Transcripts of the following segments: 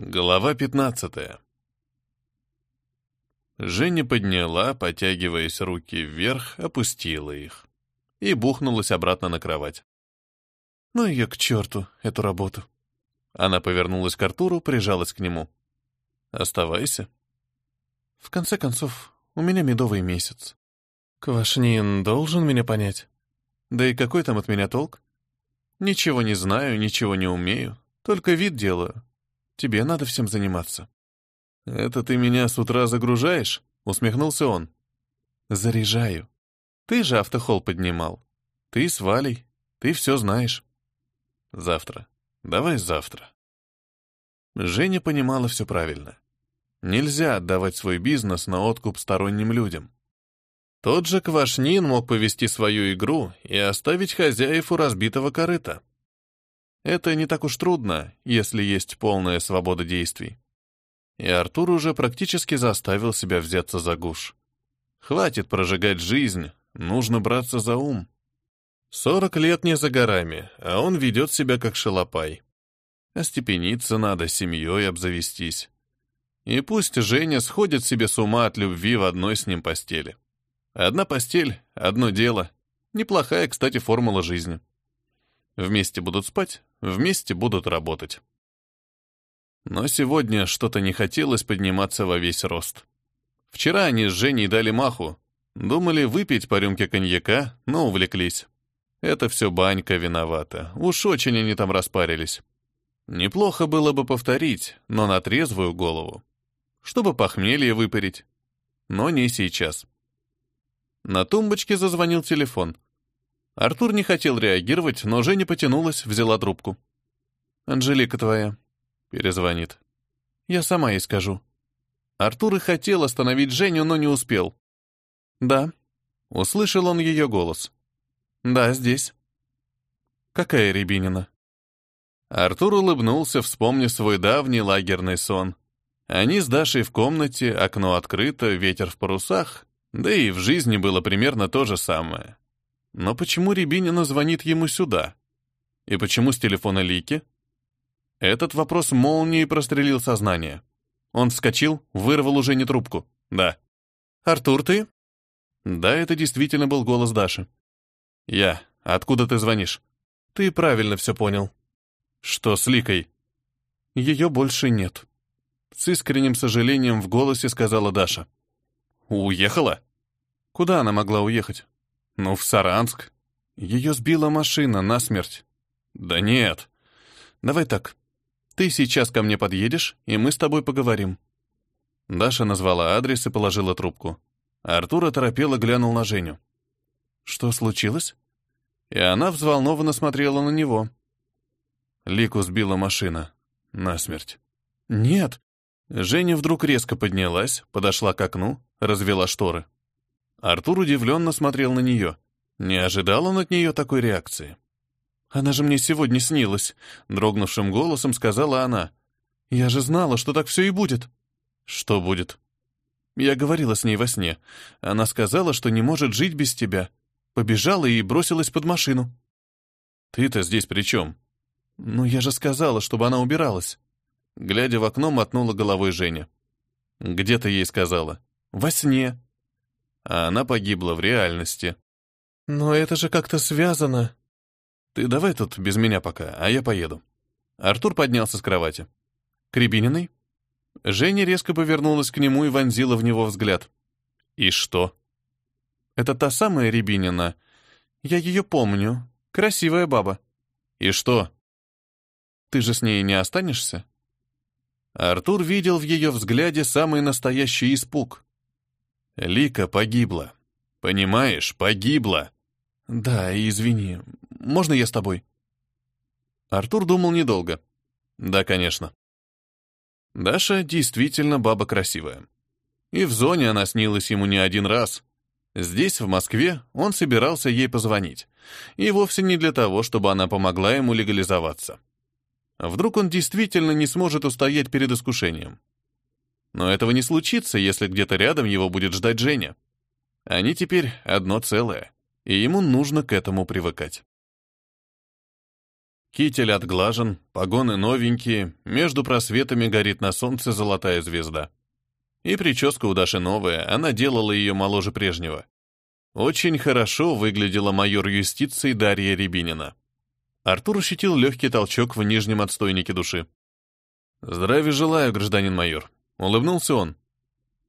Глава 15. Женя подняла, потягиваясь руки вверх, опустила их и бухнулась обратно на кровать. Ну ее к черту, эту работу. Она повернулась к Артуру, прижалась к нему. «Оставайся». В конце концов, у меня медовый месяц. Квашнин должен меня понять. Да и какой там от меня толк? Ничего не знаю, ничего не умею, только вид делаю. Тебе надо всем заниматься». «Это ты меня с утра загружаешь?» — усмехнулся он. «Заряжаю. Ты же автохол поднимал. Ты с Валей. Ты все знаешь». «Завтра. Давай завтра». Женя понимала все правильно. Нельзя отдавать свой бизнес на откуп сторонним людям. Тот же Квашнин мог повести свою игру и оставить хозяев у разбитого корыта. Это не так уж трудно, если есть полная свобода действий. И Артур уже практически заставил себя взяться за гуш. Хватит прожигать жизнь, нужно браться за ум. Сорок лет не за горами, а он ведет себя как шалопай. Остепениться надо, семьей обзавестись. И пусть Женя сходит себе с ума от любви в одной с ним постели. Одна постель, одно дело. Неплохая, кстати, формула жизни. Вместе будут спать, вместе будут работать. Но сегодня что-то не хотелось подниматься во весь рост. Вчера они с Женей дали маху. Думали выпить по рюмке коньяка, но увлеклись. Это все банька виновата. Уж очень они там распарились. Неплохо было бы повторить, но на трезвую голову. Чтобы похмелье выпарить. Но не сейчас. На тумбочке зазвонил телефон. Артур не хотел реагировать, но Женя потянулась, взяла трубку. «Анжелика твоя», — перезвонит. «Я сама ей скажу». Артур и хотел остановить Женю, но не успел. «Да», — услышал он ее голос. «Да, здесь». «Какая Рябинина?» Артур улыбнулся, вспомнив свой давний лагерный сон. Они с Дашей в комнате, окно открыто, ветер в парусах, да и в жизни было примерно то же самое. Но почему Рябинина звонит ему сюда? И почему с телефона Лики? Этот вопрос молнией прострелил сознание. Он вскочил, вырвал уже не трубку. «Да». «Артур, ты?» Да, это действительно был голос Даши. «Я. Откуда ты звонишь?» «Ты правильно все понял». «Что с Ликой?» «Ее больше нет». С искренним сожалением в голосе сказала Даша. «Уехала?» «Куда она могла уехать?» Ну, в Саранск. Ее сбила машина насмерть. Да нет. Давай так. Ты сейчас ко мне подъедешь, и мы с тобой поговорим. Даша назвала адрес и положила трубку. Артур оторопело глянул на Женю. Что случилось? И она взволнованно смотрела на него. Лику сбила машина. Насмерть. Нет. Женя вдруг резко поднялась, подошла к окну, развела шторы. Артур удивленно смотрел на нее. Не ожидал он от нее такой реакции. «Она же мне сегодня снилась», — дрогнувшим голосом сказала она. «Я же знала, что так все и будет». «Что будет?» Я говорила с ней во сне. Она сказала, что не может жить без тебя. Побежала и бросилась под машину. «Ты-то здесь при чем?» «Ну, я же сказала, чтобы она убиралась». Глядя в окно, мотнула головой Женя. «Где ты ей сказала?» «Во сне» а она погибла в реальности. Но это же как-то связано. Ты давай тут без меня пока, а я поеду. Артур поднялся с кровати. К Рябининой? Женя резко повернулась к нему и вонзила в него взгляд. И что? Это та самая Рябинина. Я ее помню. Красивая баба. И что? Ты же с ней не останешься? Артур видел в ее взгляде самый настоящий испуг. Лика погибла. Понимаешь, погибла. Да, извини. Можно я с тобой? Артур думал недолго. Да, конечно. Даша действительно баба красивая. И в зоне она снилась ему не один раз. Здесь, в Москве, он собирался ей позвонить. И вовсе не для того, чтобы она помогла ему легализоваться. Вдруг он действительно не сможет устоять перед искушением. Но этого не случится, если где-то рядом его будет ждать Женя. Они теперь одно целое, и ему нужно к этому привыкать. Китель отглажен, погоны новенькие, между просветами горит на солнце золотая звезда. И прическа у Даши новая, она делала ее моложе прежнего. Очень хорошо выглядела майор юстиции Дарья Рябинина. Артур ощутил легкий толчок в нижнем отстойнике души. «Здравия желаю, гражданин майор», — улыбнулся он.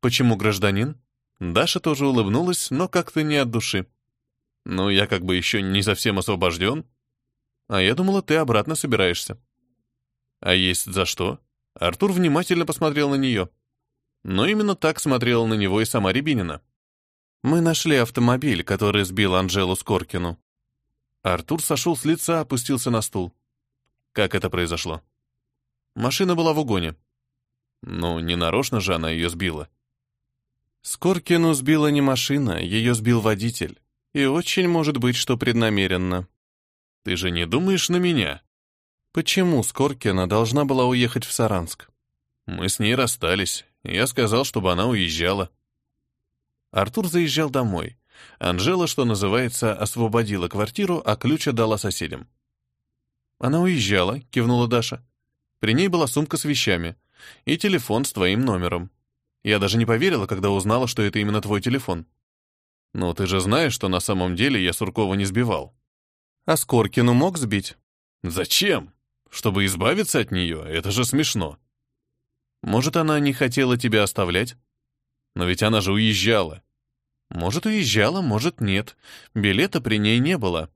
«Почему гражданин?» Даша тоже улыбнулась, но как-то не от души. «Ну, я как бы еще не совсем освобожден. А я думала, ты обратно собираешься». «А есть за что?» Артур внимательно посмотрел на нее. Но именно так смотрела на него и сама Рябинина. «Мы нашли автомобиль, который сбил Анжелу Скоркину». Артур сошел с лица, опустился на стул. «Как это произошло?» «Машина была в угоне». «Ну, не нарочно же она ее сбила». Скоркину сбила не машина, ее сбил водитель. И очень может быть, что преднамеренно. Ты же не думаешь на меня? Почему Скоркина должна была уехать в Саранск? Мы с ней расстались. Я сказал, чтобы она уезжала. Артур заезжал домой. Анжела, что называется, освободила квартиру, а ключ отдала соседям. Она уезжала, кивнула Даша. При ней была сумка с вещами и телефон с твоим номером. Я даже не поверила, когда узнала, что это именно твой телефон. Но ты же знаешь, что на самом деле я Суркова не сбивал. А Скоркину мог сбить? Зачем? Чтобы избавиться от нее? Это же смешно. Может, она не хотела тебя оставлять? Но ведь она же уезжала. Может, уезжала, может, нет. Билета при ней не было.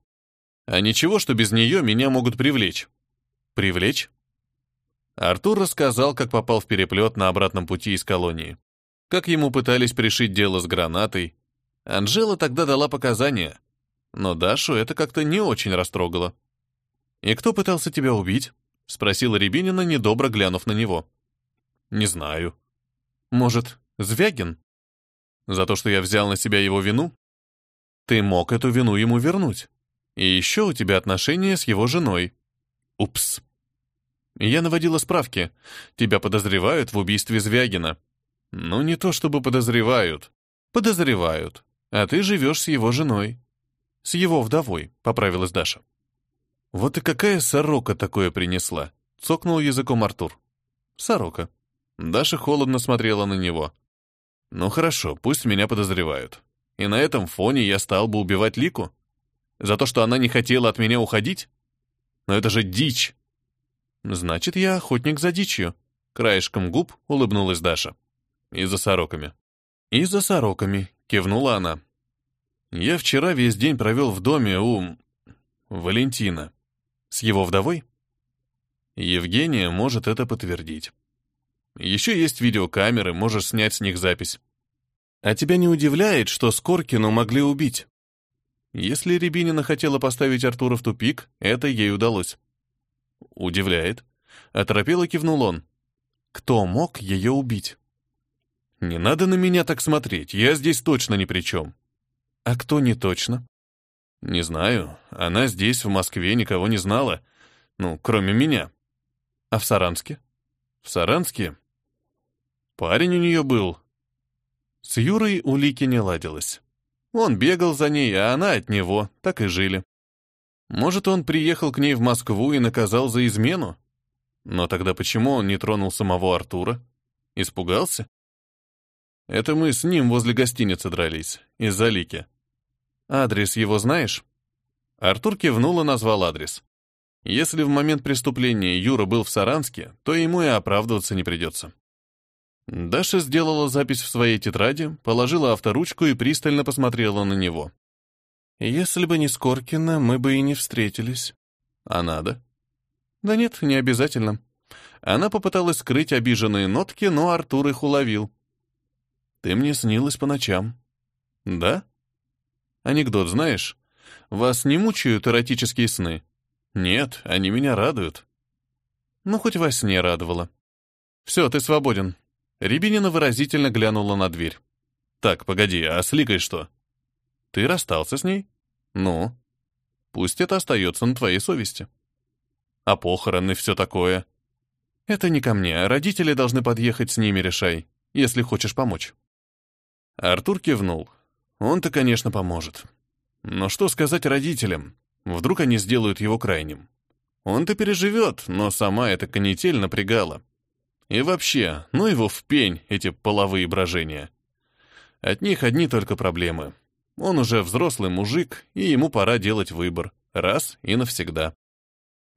А ничего, что без нее меня могут привлечь. Привлечь? Артур рассказал, как попал в переплет на обратном пути из колонии. Как ему пытались пришить дело с гранатой. Анжела тогда дала показания. Но Дашу это как-то не очень растрогало. «И кто пытался тебя убить?» — спросила Рябинина, недобро глянув на него. «Не знаю». «Может, Звягин?» «За то, что я взял на себя его вину?» «Ты мог эту вину ему вернуть. И еще у тебя отношения с его женой». «Упс», я наводила справки. Тебя подозревают в убийстве Звягина. Ну, не то чтобы подозревают. Подозревают. А ты живешь с его женой. С его вдовой, поправилась Даша. Вот и какая сорока такое принесла? Цокнул языком Артур. Сорока. Даша холодно смотрела на него. Ну хорошо, пусть меня подозревают. И на этом фоне я стал бы убивать Лику? За то, что она не хотела от меня уходить? Но это же дичь. Значит, я охотник за дичью. Краешком губ улыбнулась Даша. И за сороками. И за сороками, кивнула она. Я вчера весь день провел в доме у... Валентина. С его вдовой? Евгения может это подтвердить. Еще есть видеокамеры, можешь снять с них запись. А тебя не удивляет, что Скоркину могли убить? Если Рябинина хотела поставить Артура в тупик, это ей удалось. Удивляет. Оторопело кивнул он. Кто мог ее убить? Не надо на меня так смотреть, я здесь точно ни при чем. А кто не точно? Не знаю. Она здесь, в Москве, никого не знала. Ну, кроме меня. А в Саранске? В Саранске? Парень у нее был. С Юрой у Лики не ладилось. Он бегал за ней, а она от него, так и жили. Может, он приехал к ней в Москву и наказал за измену? Но тогда почему он не тронул самого Артура? Испугался? Это мы с ним возле гостиницы дрались, из-за Лики. Адрес его знаешь? Артур кивнул и назвал адрес. Если в момент преступления Юра был в Саранске, то ему и оправдываться не придется. Даша сделала запись в своей тетради, положила авторучку и пристально посмотрела на него. Если бы не Скоркина, мы бы и не встретились. А надо? Да нет, не обязательно. Она попыталась скрыть обиженные нотки, но Артур их уловил. Ты мне снилась по ночам. Да? Анекдот знаешь? Вас не мучают эротические сны? Нет, они меня радуют. Ну, хоть во сне радовало. Все, ты свободен. Рябинина выразительно глянула на дверь. Так, погоди, а с Ликой что? Ты расстался с ней? Ну? Пусть это остается на твоей совести. А похороны, все такое. Это не ко мне, родители должны подъехать с ними, решай, если хочешь помочь. Артур кивнул. Он-то, конечно, поможет. Но что сказать родителям? Вдруг они сделают его крайним? Он-то переживет, но сама эта канитель напрягала. И вообще, ну его в пень, эти половые брожения. От них одни только проблемы. Он уже взрослый мужик, и ему пора делать выбор. Раз и навсегда.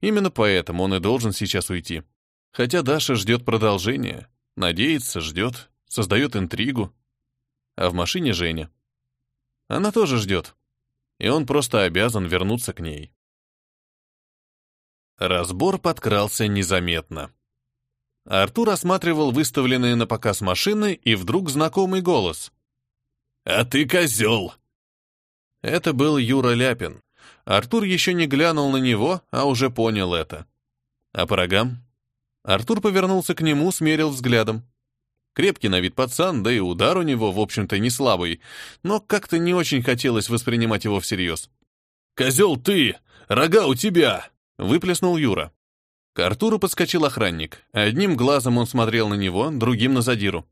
Именно поэтому он и должен сейчас уйти. Хотя Даша ждет продолжения. Надеется, ждет, создает интригу. А в машине Женя. Она тоже ждет. И он просто обязан вернуться к ней. Разбор подкрался незаметно. Артур осматривал выставленные на показ машины, и вдруг знакомый голос. «А ты козел!» Это был Юра Ляпин. Артур еще не глянул на него, а уже понял это. А по рогам? Артур повернулся к нему, смерил взглядом. Крепкий на вид пацан, да и удар у него, в общем-то, не слабый, но как-то не очень хотелось воспринимать его всерьез. «Козел ты! Рога у тебя!» — выплеснул Юра. К Артуру подскочил охранник. Одним глазом он смотрел на него, другим на задиру.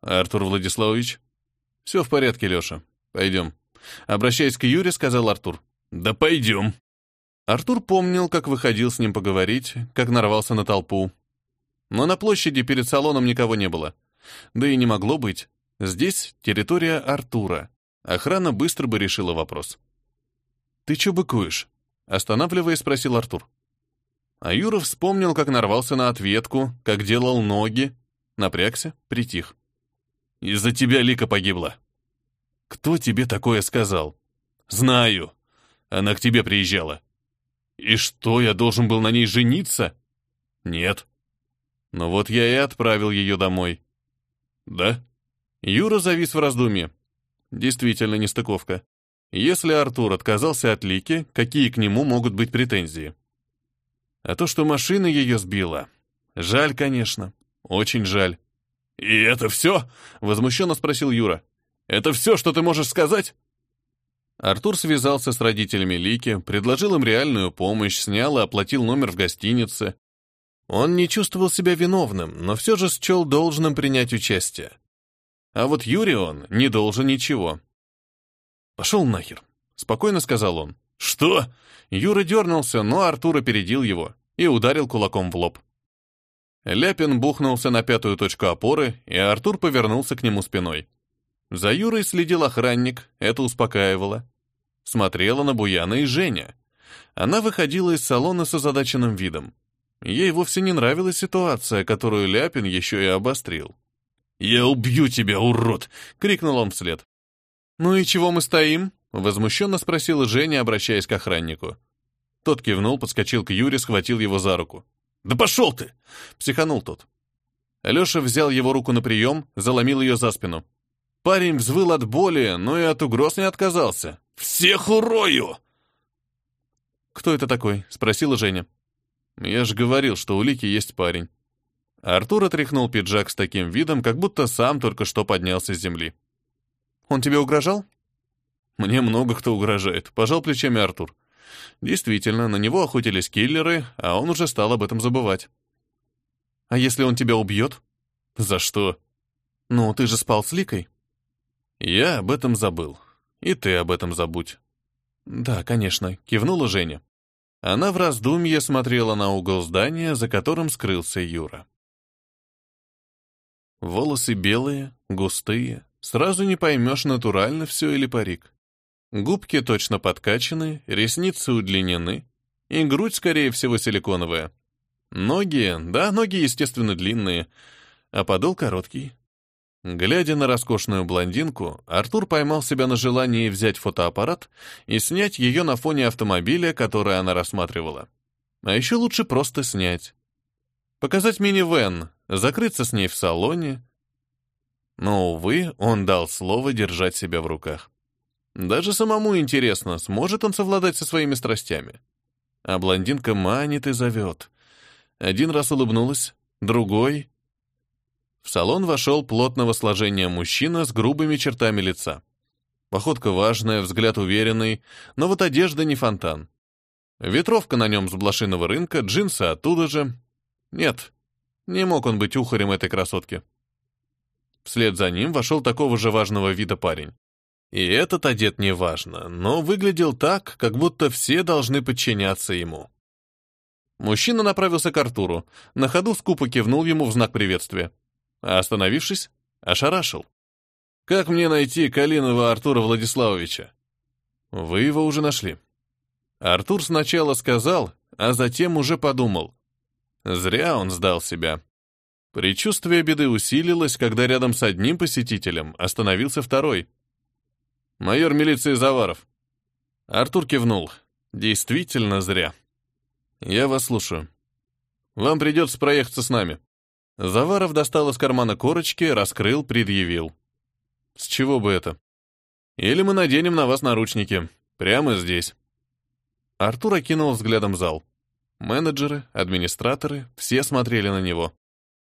«Артур Владиславович?» «Все в порядке, Леша. Пойдем». Обращаясь к Юре, сказал Артур. «Да пойдем». Артур помнил, как выходил с ним поговорить, как нарвался на толпу. Но на площади перед салоном никого не было. Да и не могло быть. Здесь территория Артура. Охрана быстро бы решила вопрос. «Ты чё быкуешь?» Останавливаясь, спросил Артур. А Юра вспомнил, как нарвался на ответку, как делал ноги. Напрягся, притих. «Из-за тебя Лика погибла». «Кто тебе такое сказал?» «Знаю. Она к тебе приезжала». «И что, я должен был на ней жениться?» «Нет». «Ну вот я и отправил ее домой». «Да?» Юра завис в раздумье. Действительно нестыковка. Если Артур отказался от Лики, какие к нему могут быть претензии? А то, что машина ее сбила. Жаль, конечно. Очень жаль. «И это все?» — возмущенно спросил Юра. «Это все, что ты можешь сказать?» Артур связался с родителями Лики, предложил им реальную помощь, снял и оплатил номер в гостинице. Он не чувствовал себя виновным, но все же счел должным принять участие. А вот Юре он не должен ничего. «Пошел нахер», — спокойно сказал он. «Что?» Юра дернулся, но Артур опередил его и ударил кулаком в лоб. Ляпин бухнулся на пятую точку опоры, и Артур повернулся к нему спиной. За Юрой следил охранник, это успокаивало. Смотрела на Буяна и Женя. Она выходила из салона с озадаченным видом. Ей вовсе не нравилась ситуация, которую Ляпин еще и обострил. «Я убью тебя, урод!» — крикнул он вслед. «Ну и чего мы стоим?» — возмущенно спросила Женя, обращаясь к охраннику. Тот кивнул, подскочил к Юре, схватил его за руку. «Да пошел ты!» — психанул тот. Алеша взял его руку на прием, заломил ее за спину. Парень взвыл от боли, но и от угроз не отказался. «Всех урою!» «Кто это такой?» — спросила Женя. «Я же говорил, что у Лики есть парень». Артур отряхнул пиджак с таким видом, как будто сам только что поднялся с земли. «Он тебе угрожал?» «Мне много кто угрожает», — пожал плечами Артур. Действительно, на него охотились киллеры, а он уже стал об этом забывать. «А если он тебя убьет?» «За что?» «Ну, ты же спал с Ликой». «Я об этом забыл. И ты об этом забудь». «Да, конечно», — кивнула Женя. Она в раздумье смотрела на угол здания, за которым скрылся Юра. Волосы белые, густые, сразу не поймешь, натурально все или парик. Губки точно подкачаны, ресницы удлинены, и грудь, скорее всего, силиконовая. Ноги, да, ноги, естественно, длинные, а подол короткий. Глядя на роскошную блондинку, Артур поймал себя на желании взять фотоаппарат и снять ее на фоне автомобиля, который она рассматривала. А еще лучше просто снять. Показать мини-вэн, закрыться с ней в салоне. Но, увы, он дал слово держать себя в руках. Даже самому интересно, сможет он совладать со своими страстями. А блондинка манит и зовет. Один раз улыбнулась, другой в салон вошел плотного сложения мужчина с грубыми чертами лица. Походка важная, взгляд уверенный, но вот одежда не фонтан. Ветровка на нем с блошиного рынка, джинсы оттуда же. Нет, не мог он быть ухарем этой красотки. Вслед за ним вошел такого же важного вида парень. И этот одет неважно, но выглядел так, как будто все должны подчиняться ему. Мужчина направился к Артуру, на ходу скупо кивнул ему в знак приветствия. А остановившись, ошарашил. «Как мне найти Калинова Артура Владиславовича?» «Вы его уже нашли». Артур сначала сказал, а затем уже подумал. Зря он сдал себя. Предчувствие беды усилилось, когда рядом с одним посетителем остановился второй. «Майор милиции Заваров». Артур кивнул. «Действительно зря». «Я вас слушаю. Вам придется проехаться с нами». Заваров достал из кармана корочки, раскрыл, предъявил. «С чего бы это?» «Или мы наденем на вас наручники. Прямо здесь». Артур окинул взглядом зал. Менеджеры, администраторы, все смотрели на него.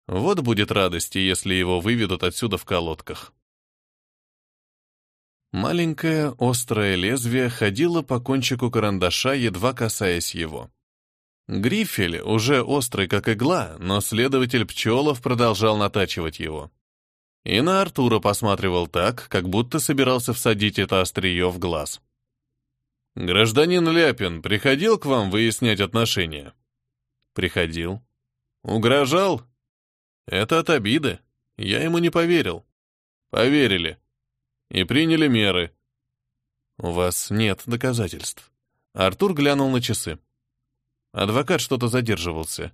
Вот будет радости, если его выведут отсюда в колодках. Маленькое острое лезвие ходило по кончику карандаша, едва касаясь его. Грифель, уже острый как игла, но следователь Пчелов продолжал натачивать его. И на Артура посматривал так, как будто собирался всадить это острие в глаз. «Гражданин Ляпин приходил к вам выяснять отношения?» «Приходил». «Угрожал?» «Это от обиды. Я ему не поверил». «Поверили. И приняли меры». «У вас нет доказательств». Артур глянул на часы. Адвокат что-то задерживался.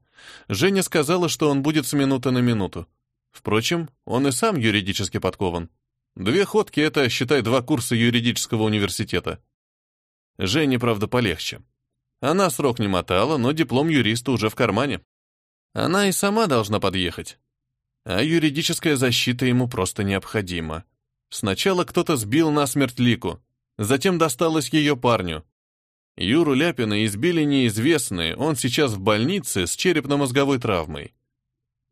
Женя сказала, что он будет с минуты на минуту. Впрочем, он и сам юридически подкован. Две ходки — это, считай, два курса юридического университета. Жене, правда, полегче. Она срок не мотала, но диплом юриста уже в кармане. Она и сама должна подъехать. А юридическая защита ему просто необходима. Сначала кто-то сбил насмерть Лику, затем досталось ее парню. Юру Ляпина избили неизвестные, он сейчас в больнице с черепно-мозговой травмой.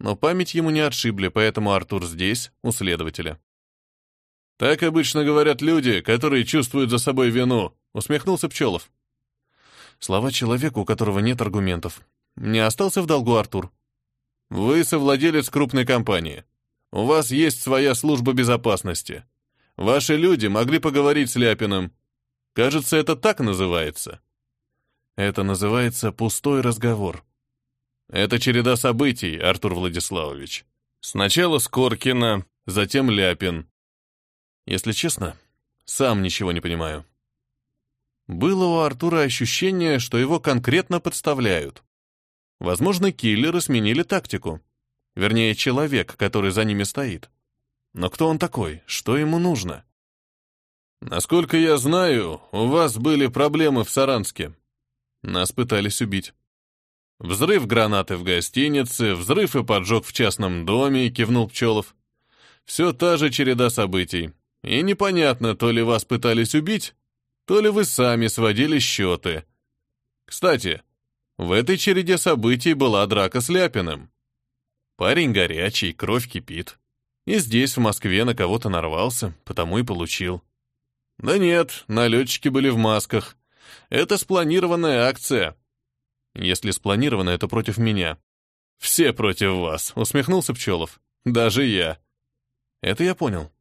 Но память ему не отшибли, поэтому Артур здесь, у следователя. «Так обычно говорят люди, которые чувствуют за собой вину», — усмехнулся Пчелов. Слова человека, у которого нет аргументов. Не остался в долгу Артур. «Вы совладелец крупной компании. У вас есть своя служба безопасности. Ваши люди могли поговорить с Ляпиным. Кажется, это так называется». Это называется пустой разговор. Это череда событий, Артур Владиславович. Сначала Скоркина, затем Ляпин, если честно, сам ничего не понимаю. Было у Артура ощущение, что его конкретно подставляют. Возможно, киллеры сменили тактику. Вернее, человек, который за ними стоит. Но кто он такой? Что ему нужно? Насколько я знаю, у вас были проблемы в Саранске. Нас пытались убить. Взрыв гранаты в гостинице, взрыв и поджог в частном доме, кивнул Пчелов. Все та же череда событий. И непонятно, то ли вас пытались убить, то ли вы сами сводили счеты. Кстати, в этой череде событий была драка с Ляпиным. Парень горячий, кровь кипит. И здесь, в Москве, на кого-то нарвался, потому и получил. Да нет, налетчики были в масках. Это спланированная акция. Если спланировано, это против меня. Все против вас, усмехнулся Пчелов. Даже я. Это я понял.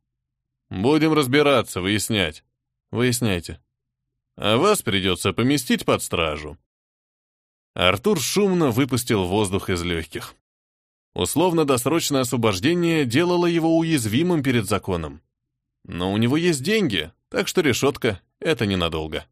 Будем разбираться, выяснять. Выясняйте. А вас придется поместить под стражу. Артур шумно выпустил воздух из легких. Условно-досрочное освобождение делало его уязвимым перед законом. Но у него есть деньги, так что решетка — это ненадолго.